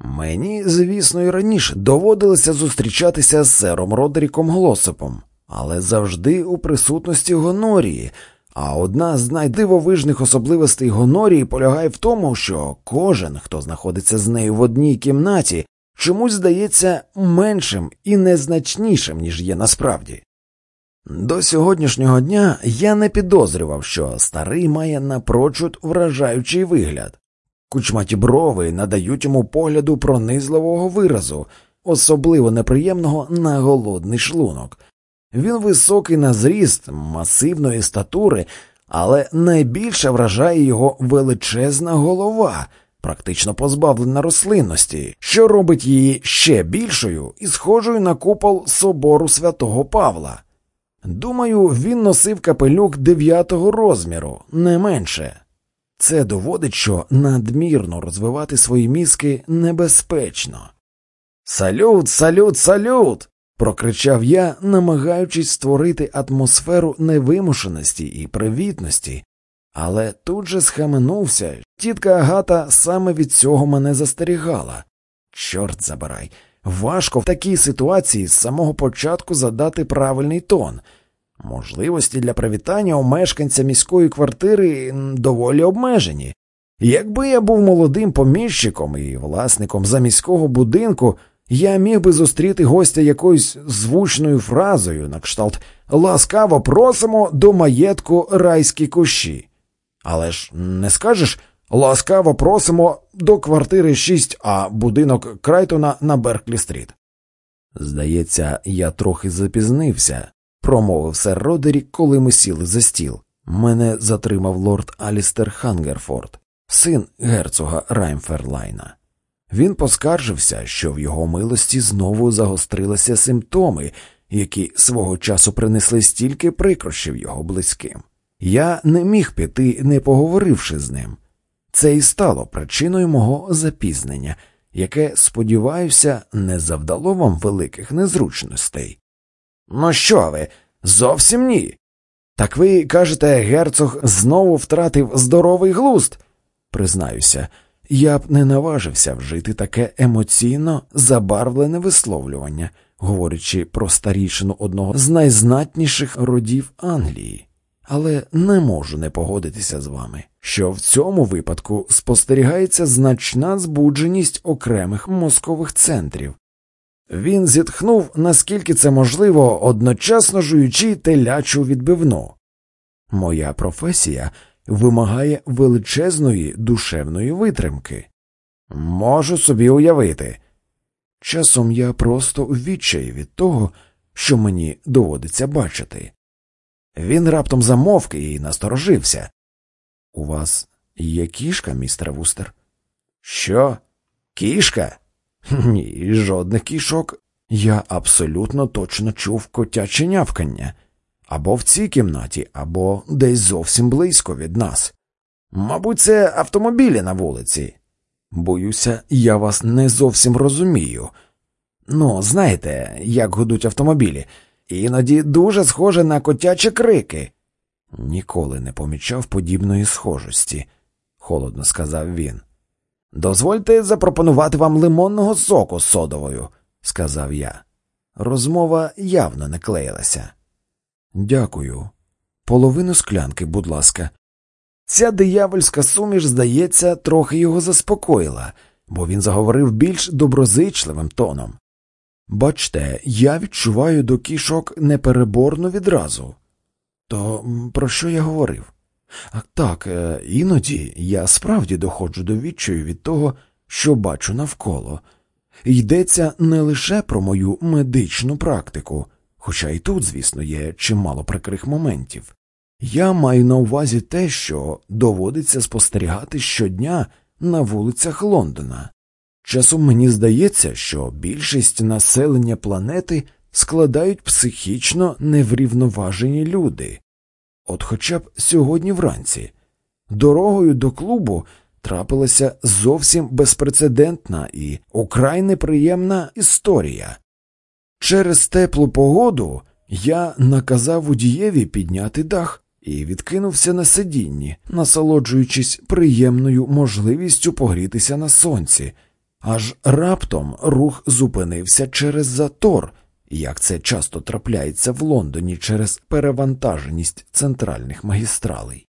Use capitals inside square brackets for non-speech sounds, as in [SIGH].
Мені, звісно, і раніше доводилося зустрічатися з сером Родеріком Глосипом, але завжди у присутності Гонорії. А одна з найдивовижних особливостей Гонорії полягає в тому, що кожен, хто знаходиться з нею в одній кімнаті, чомусь здається меншим і незначнішим, ніж є насправді. До сьогоднішнього дня я не підозрював, що старий має напрочуд вражаючий вигляд. Кучматі брови надають йому погляду пронизливого виразу, особливо неприємного на голодний шлунок. Він високий на зріст, масивної статури, але найбільше вражає його величезна голова, практично позбавлена рослинності, що робить її ще більшою і схожою на купол собору святого Павла. Думаю, він носив капелюк дев'ятого розміру, не менше. Це доводить, що надмірно розвивати свої мізки небезпечно. Салют, салют, салют. прокричав я, намагаючись створити атмосферу невимушеності і привітності, але тут же схаменувся. Тітка Агата саме від цього мене застерігала. Чорт забирай, важко в такій ситуації з самого початку задати правильний тон. Можливості для привітання у мешканця міської квартири доволі обмежені. Якби я був молодим поміщиком і власником заміського будинку, я міг би зустріти гостя якоюсь звучною фразою на кшталт ласкаво просимо до маєтку райські кущі. Але ж не скажеш ласкаво просимо до квартири 6А будинок Крайтона на Берклі стріт. Здається, я трохи запізнився промовив сер Родерік, коли ми сіли за стіл. Мене затримав лорд Алістер Хангерфорд, син герцога Раймферлайна. Він поскаржився, що в його милості знову загострилися симптоми, які свого часу принесли стільки прикрощів його близьким. Я не міг піти, не поговоривши з ним. Це і стало причиною мого запізнення, яке, сподіваюся, не завдало вам великих незручностей. Ну що ви? Зовсім ні. Так ви кажете, герцог знову втратив здоровий глузд? Признаюся, я б не наважився вжити таке емоційно забарвлене висловлювання, говорячи про старішину одного з найзнатніших родів Англії, але не можу не погодитися з вами, що в цьому випадку спостерігається значна збудженість окремих мозкових центрів, він зітхнув, наскільки це можливо, одночасно жуючи телячу відбивну. Моя професія вимагає величезної душевної витримки. Можу собі уявити. Часом я просто у відчаї від того, що мені доводиться бачити. Він раптом замовк і насторожився. У вас є кішка, містер Вустер? Що? Кішка? [LAUGHS] Ні, жодних кішок. Я абсолютно точно чув котяче нявкання або в цій кімнаті, або десь зовсім близько від нас. Мабуть, це автомобілі на вулиці. Боюся, я вас не зовсім розумію. Ну, знаєте, як гудуть автомобілі, іноді дуже схоже на котячі крики. Ніколи не помічав подібної схожості, холодно сказав він. Дозвольте запропонувати вам лимонного соку з содовою, сказав я. Розмова явно не клеїлася. Дякую. Половину склянки, будь ласка. Ця диявольська суміш, здається, трохи його заспокоїла, бо він заговорив більш доброзичливим тоном. Бачте, я відчуваю до кішок непереборну відразу. То про що я говорив? А так, е, іноді я справді доходжу до відчаю від того, що бачу навколо. Йдеться не лише про мою медичну практику, хоча і тут, звісно, є чимало прикрих моментів. Я маю на увазі те, що доводиться спостерігати щодня на вулицях Лондона. Часом мені здається, що більшість населення планети складають психічно неврівноважені люди. От хоча б сьогодні вранці. Дорогою до клубу трапилася зовсім безпрецедентна і украй неприємна історія. Через теплу погоду я наказав водієві підняти дах і відкинувся на сидінні, насолоджуючись приємною можливістю погрітися на сонці, Аж раптом рух зупинився через затор, як це часто трапляється в Лондоні через перевантаженість центральних магістралей.